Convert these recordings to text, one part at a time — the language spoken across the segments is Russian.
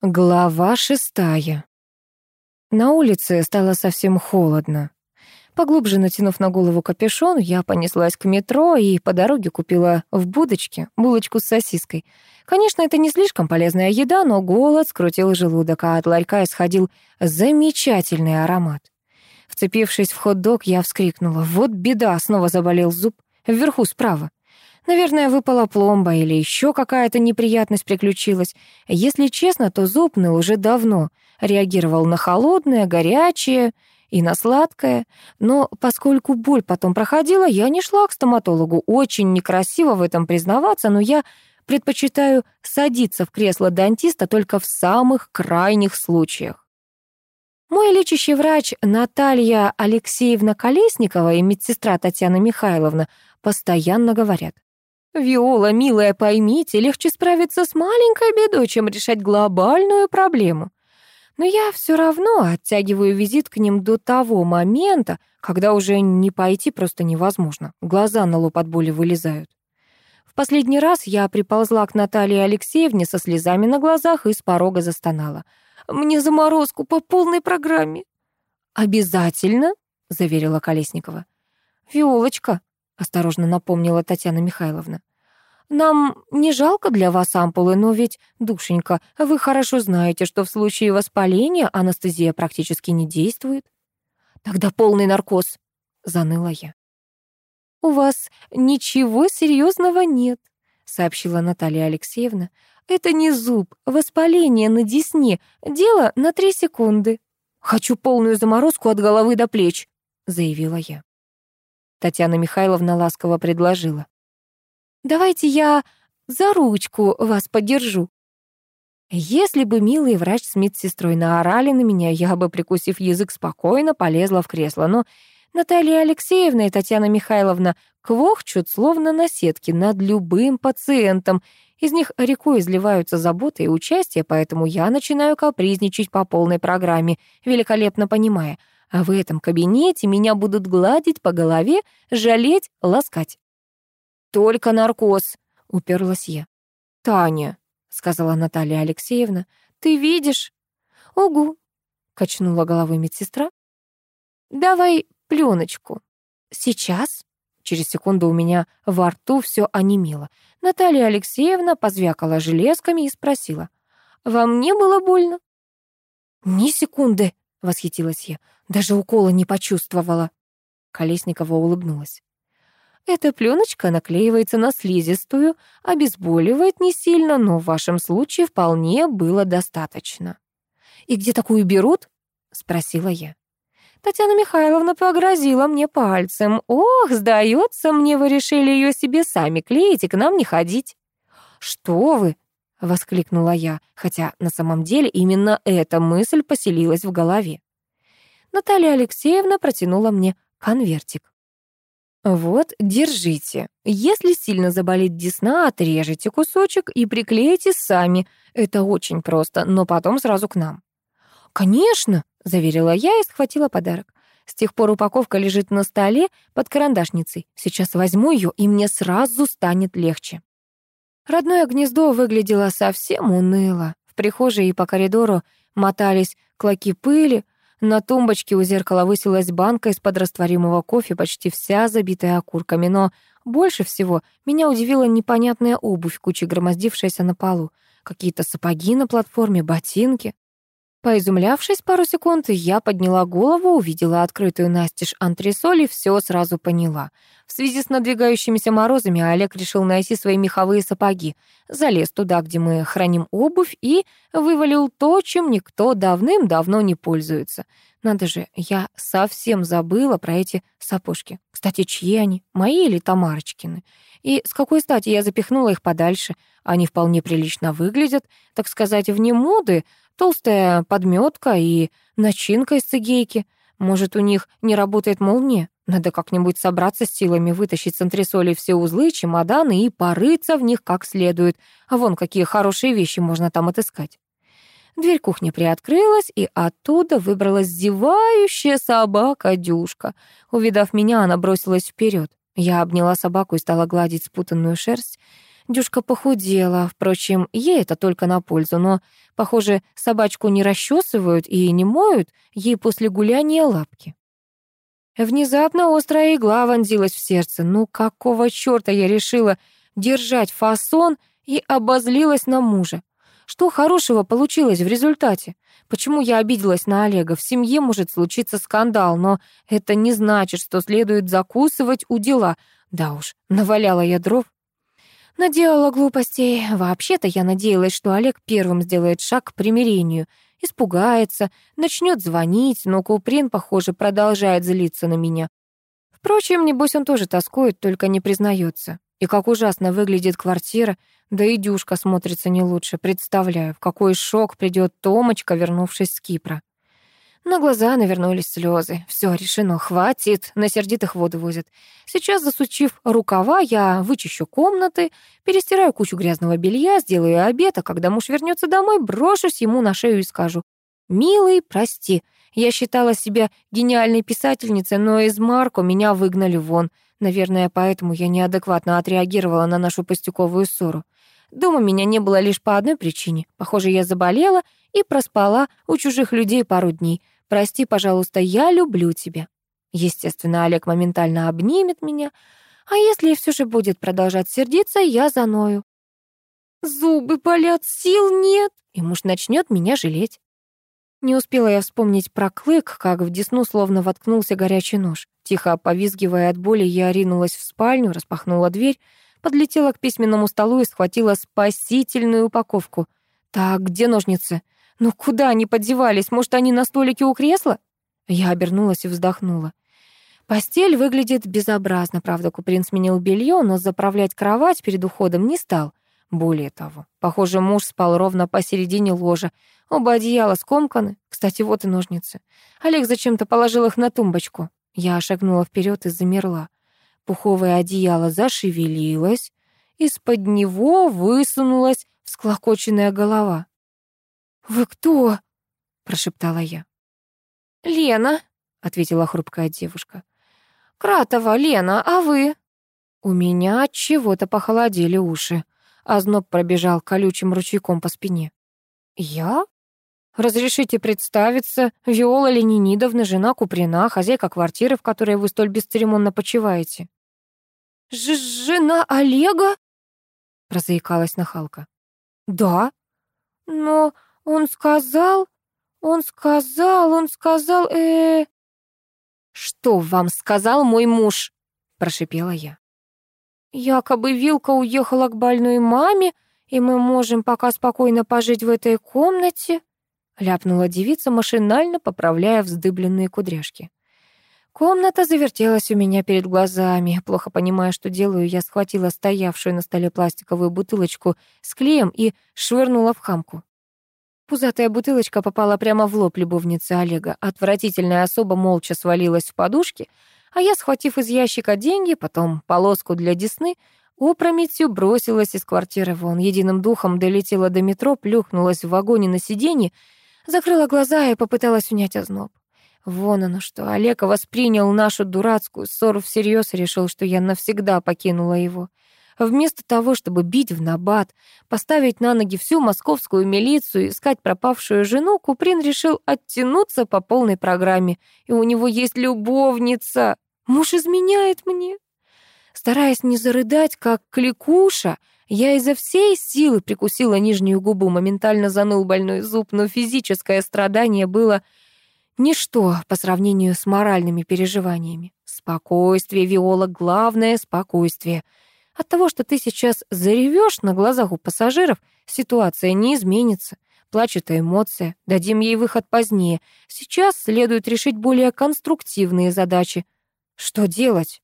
Глава шестая. На улице стало совсем холодно. Поглубже натянув на голову капюшон, я понеслась к метро и по дороге купила в будочке булочку с сосиской. Конечно, это не слишком полезная еда, но голод скрутил желудок, а от ларька исходил замечательный аромат. Вцепившись в хот-дог, я вскрикнула. Вот беда, снова заболел зуб. Вверху справа. Наверное, выпала пломба или еще какая-то неприятность приключилась. Если честно, то зуб ныл уже давно. Реагировал на холодное, горячее и на сладкое. Но поскольку боль потом проходила, я не шла к стоматологу. Очень некрасиво в этом признаваться, но я предпочитаю садиться в кресло дантиста только в самых крайних случаях. Мой лечащий врач Наталья Алексеевна Колесникова и медсестра Татьяна Михайловна постоянно говорят. «Виола, милая, поймите, легче справиться с маленькой бедой, чем решать глобальную проблему». Но я все равно оттягиваю визит к ним до того момента, когда уже не пойти просто невозможно. Глаза на лоб от боли вылезают. В последний раз я приползла к Наталье Алексеевне со слезами на глазах и с порога застонала. «Мне заморозку по полной программе». «Обязательно», — заверила Колесникова. «Виолочка», — осторожно напомнила Татьяна Михайловна. Нам не жалко для вас ампулы, но ведь, душенька, вы хорошо знаете, что в случае воспаления анестезия практически не действует. Тогда полный наркоз, заныла я. У вас ничего серьезного нет, сообщила Наталья Алексеевна. Это не зуб, воспаление на десне, дело на три секунды. Хочу полную заморозку от головы до плеч, заявила я. Татьяна Михайловна ласково предложила. Давайте я за ручку вас подержу». Если бы милый врач с медсестрой наорали на меня, я бы, прикусив язык, спокойно полезла в кресло. Но Наталья Алексеевна и Татьяна Михайловна квохчут, словно на сетке, над любым пациентом. Из них рекой изливаются заботы и участие, поэтому я начинаю капризничать по полной программе, великолепно понимая, а в этом кабинете меня будут гладить по голове, жалеть, ласкать. «Только наркоз», — уперлась я. «Таня», — сказала Наталья Алексеевна, — «ты видишь?» «Угу», — качнула головой медсестра. «Давай пленочку». «Сейчас?» Через секунду у меня во рту все онемело. Наталья Алексеевна позвякала железками и спросила. «Вам не было больно?» «Ни секунды», — восхитилась я. «Даже укола не почувствовала». Колесникова улыбнулась. Эта пленочка наклеивается на слизистую, обезболивает не сильно, но в вашем случае вполне было достаточно. «И где такую берут?» — спросила я. Татьяна Михайловна погрозила мне пальцем. «Ох, сдается мне, вы решили ее себе сами клеить и к нам не ходить». «Что вы?» — воскликнула я, хотя на самом деле именно эта мысль поселилась в голове. Наталья Алексеевна протянула мне конвертик. Вот, держите. Если сильно заболит десна, отрежете кусочек и приклеите сами. Это очень просто, но потом сразу к нам. Конечно, заверила я и схватила подарок. С тех пор упаковка лежит на столе под карандашницей. Сейчас возьму ее, и мне сразу станет легче. Родное гнездо выглядело совсем уныло. В прихожей и по коридору мотались клоки пыли, на тумбочке у зеркала высилась банка из-под растворимого кофе, почти вся забитая окурками, но больше всего меня удивила непонятная обувь, куча громоздившаяся на полу. Какие-то сапоги на платформе, ботинки. Поизумлявшись пару секунд, я подняла голову, увидела открытую настежь антресоль и все сразу поняла. В связи с надвигающимися морозами Олег решил найти свои меховые сапоги, залез туда, где мы храним обувь, и вывалил то, чем никто давным-давно не пользуется. Надо же, я совсем забыла про эти сапожки. Кстати, чьи они, мои или Тамарочкины? И с какой стати я запихнула их подальше? Они вполне прилично выглядят, так сказать, вне моды, Толстая подметка и начинка из цигейки. Может, у них не работает молния? Надо как-нибудь собраться с силами, вытащить с антресолей все узлы, чемоданы и порыться в них как следует. А вон какие хорошие вещи можно там отыскать. Дверь кухни приоткрылась, и оттуда выбралась зевающая собака Дюшка. Увидав меня, она бросилась вперед. Я обняла собаку и стала гладить спутанную шерсть. Дюшка похудела, впрочем, ей это только на пользу, но, похоже, собачку не расчесывают и не моют ей после гуляния лапки. Внезапно острая игла вонзилась в сердце. Ну какого чёрта я решила держать фасон и обозлилась на мужа? Что хорошего получилось в результате? Почему я обиделась на Олега? В семье может случиться скандал, но это не значит, что следует закусывать у дела. Да уж, наваляла я дров. Наделала глупостей. Вообще-то я надеялась, что Олег первым сделает шаг к примирению. Испугается, начнет звонить, но Куприн, похоже, продолжает злиться на меня. Впрочем, небось он тоже тоскует, только не признается. И как ужасно выглядит квартира, да и Дюшка смотрится не лучше. Представляю, в какой шок придет Томочка, вернувшись с Кипра. На глаза навернулись слезы. Все решено, хватит, на сердитых воду возят. Сейчас, засучив рукава, я вычищу комнаты, перестираю кучу грязного белья, сделаю обед, а когда муж вернется домой, брошусь ему на шею и скажу «Милый, прости, я считала себя гениальной писательницей, но из Марко меня выгнали вон». Наверное, поэтому я неадекватно отреагировала на нашу пустяковую ссору. Дома меня не было лишь по одной причине. Похоже, я заболела и проспала у чужих людей пару дней. Прости, пожалуйста, я люблю тебя. Естественно, Олег моментально обнимет меня, а если все же будет продолжать сердиться, я заною. Зубы болят, сил нет, и муж начнет меня жалеть. Не успела я вспомнить про клык, как в десну словно воткнулся горячий нож. Тихо повизгивая от боли, я ринулась в спальню, распахнула дверь, подлетела к письменному столу и схватила спасительную упаковку. «Так, где ножницы? Ну куда они подевались? Может, они на столике у кресла?» Я обернулась и вздохнула. Постель выглядит безобразно, правда, Куприн сменил белье, но заправлять кровать перед уходом не стал. Более того, похоже, муж спал ровно посередине ложа. Оба одеяла скомканы. Кстати, вот и ножницы. Олег зачем-то положил их на тумбочку. Я шагнула вперед и замерла. Пуховое одеяло зашевелилось. Из-под него высунулась всклокоченная голова. «Вы кто?» — прошептала я. «Лена», — ответила хрупкая девушка. «Кратова, Лена, а вы?» У меня от чего-то похолодели уши а зноб пробежал колючим ручейком по спине. «Я? Разрешите представиться, Виола Ленинидовна, жена Куприна, хозяйка квартиры, в которой вы столь бесцеремонно почиваете». Ж «Жена Олега?» — прозаикалась нахалка. «Да, но он сказал, он сказал, он сказал, э, -э... «Что вам сказал мой муж?» — прошипела я. Якобы Вилка уехала к больной маме, и мы можем пока спокойно пожить в этой комнате, ляпнула девица, машинально поправляя вздыбленные кудряшки. Комната завертелась у меня перед глазами. Плохо понимая, что делаю, я схватила стоявшую на столе пластиковую бутылочку с клеем и швырнула в хамку. Пузатая бутылочка попала прямо в лоб любовницы Олега. Отвратительная особа молча свалилась в подушки, а я, схватив из ящика деньги, потом полоску для десны, опрометью бросилась из квартиры вон, единым духом долетела до метро, плюхнулась в вагоне на сиденье, закрыла глаза и попыталась унять озноб. Вон оно что, Олег воспринял нашу дурацкую ссору всерьез и решил, что я навсегда покинула его. Вместо того, чтобы бить в набат, поставить на ноги всю московскую милицию и искать пропавшую жену, Куприн решил оттянуться по полной программе. И у него есть любовница. Муж изменяет мне. Стараясь не зарыдать, как кликуша, я изо всей силы прикусила нижнюю губу, моментально заныл больной зуб, но физическое страдание было ничто по сравнению с моральными переживаниями. Спокойствие, Виола, главное — спокойствие — от того, что ты сейчас заревешь на глазах у пассажиров, ситуация не изменится. Это эмоция, дадим ей выход позднее. Сейчас следует решить более конструктивные задачи. Что делать?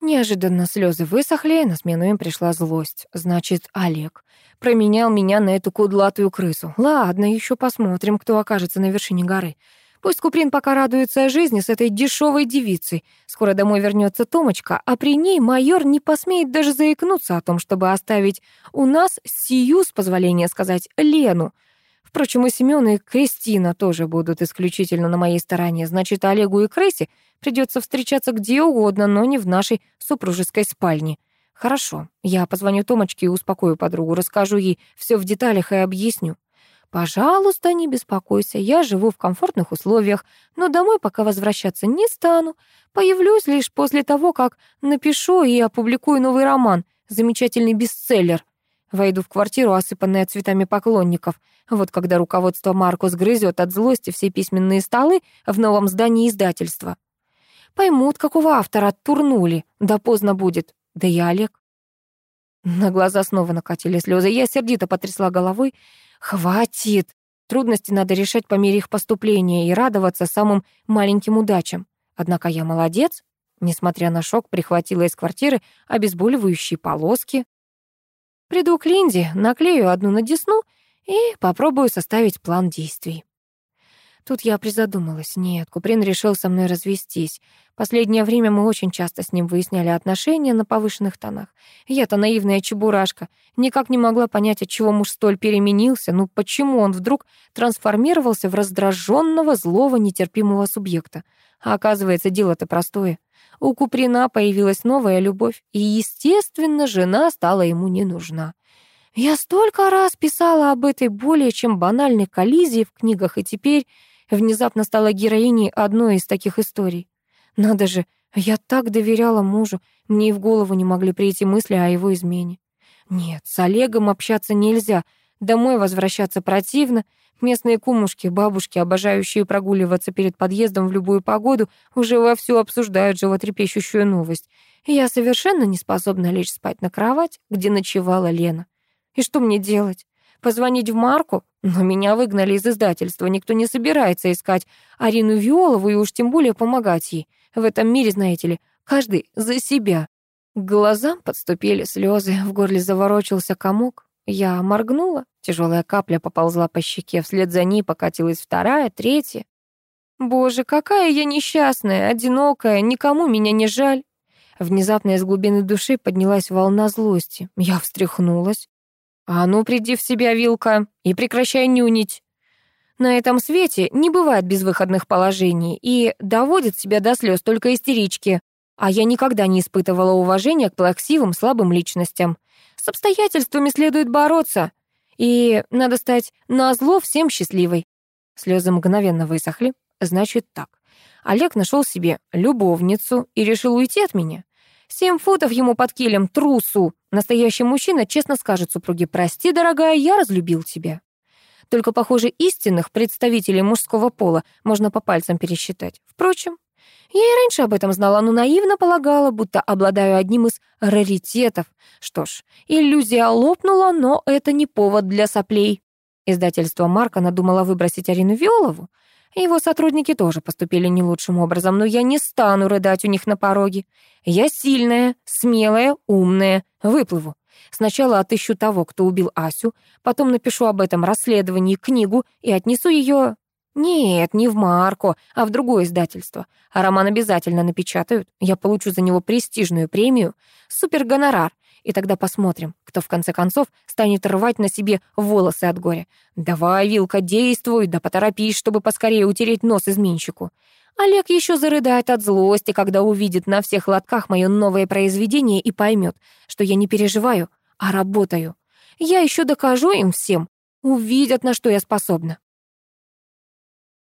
Неожиданно слезы высохли, на смену им пришла злость. Значит, Олег променял меня на эту кудлатую крысу. Ладно, еще посмотрим, кто окажется на вершине горы. Пусть Куприн пока радуется жизни с этой дешевой девицей. Скоро домой вернется Томочка, а при ней майор не посмеет даже заикнуться о том, чтобы оставить у нас сию, с позволения сказать, Лену. Впрочем, и Семён, и Кристина тоже будут исключительно на моей стороне. Значит, Олегу и Крысе придется встречаться где угодно, но не в нашей супружеской спальне. Хорошо, я позвоню Томочке и успокою подругу, расскажу ей все в деталях и объясню. Пожалуйста, не беспокойся, я живу в комфортных условиях, но домой пока возвращаться не стану. Появлюсь лишь после того, как напишу и опубликую новый роман, замечательный бестселлер. Войду в квартиру, осыпанная цветами поклонников. Вот когда руководство Маркус грызет от злости все письменные столы в новом здании издательства. Поймут, какого автора оттурнули. Да поздно будет. Да и Олег. На глаза снова накатили слезы. Я сердито потрясла головой. Хватит. Трудности надо решать по мере их поступления и радоваться самым маленьким удачам. Однако я молодец. Несмотря на шок, прихватила из квартиры обезболивающие полоски. Приду к Линде, наклею одну на десну и попробую составить план действий. Тут я призадумалась. Нет, Куприн решил со мной развестись. Последнее время мы очень часто с ним выясняли отношения на повышенных тонах. Я-то наивная чебурашка. Никак не могла понять, от чего муж столь переменился. Ну почему он вдруг трансформировался в раздраженного, злого, нетерпимого субъекта? А оказывается, дело-то простое. У Куприна появилась новая любовь, и, естественно, жена стала ему не нужна. Я столько раз писала об этой более чем банальной коллизии в книгах, и теперь внезапно стала героиней одной из таких историй. Надо же, я так доверяла мужу, мне и в голову не могли прийти мысли о его измене. Нет, с Олегом общаться нельзя, домой возвращаться противно, Местные кумушки, бабушки, обожающие прогуливаться перед подъездом в любую погоду, уже вовсю обсуждают животрепещущую новость. Я совершенно не способна лечь спать на кровать, где ночевала Лена. И что мне делать? Позвонить в Марку? Но меня выгнали из издательства, никто не собирается искать Арину Виолову и уж тем более помогать ей. В этом мире, знаете ли, каждый за себя. К глазам подступили слезы, в горле заворочился комок. Я моргнула, тяжелая капля поползла по щеке, вслед за ней покатилась вторая, третья. Боже, какая я несчастная, одинокая, никому меня не жаль. Внезапно из глубины души поднялась волна злости. Я встряхнулась. «А ну, приди в себя, Вилка, и прекращай нюнить. На этом свете не бывает безвыходных положений, и доводит себя до слез только истерички. А я никогда не испытывала уважения к плаксивым, слабым личностям. С обстоятельствами следует бороться. И надо стать назло всем счастливой. Слезы мгновенно высохли. Значит так. Олег нашел себе любовницу и решил уйти от меня. Семь футов ему под килем, трусу. Настоящий мужчина честно скажет супруге, прости, дорогая, я разлюбил тебя. Только, похоже, истинных представителей мужского пола можно по пальцам пересчитать. Впрочем, я и раньше об этом знала, но наивно полагала, будто обладаю одним из раритетов. Что ж, иллюзия лопнула, но это не повод для соплей. Издательство Марка надумало выбросить Арину Виолову. Его сотрудники тоже поступили не лучшим образом, но я не стану рыдать у них на пороге. Я сильная, смелая, умная, выплыву. Сначала отыщу того, кто убил Асю, потом напишу об этом расследовании книгу и отнесу ее нет, не в Марко, а в другое издательство. А роман обязательно напечатают. Я получу за него престижную премию, супергонорар. И тогда посмотрим, кто в конце концов станет рвать на себе волосы от горя. Давай, Вилка, действуй, да поторопись, чтобы поскорее утереть нос изменщику. Олег еще зарыдает от злости, когда увидит на всех лотках мое новое произведение и поймет, что я не переживаю, а работаю. Я еще докажу им всем, увидят, на что я способна.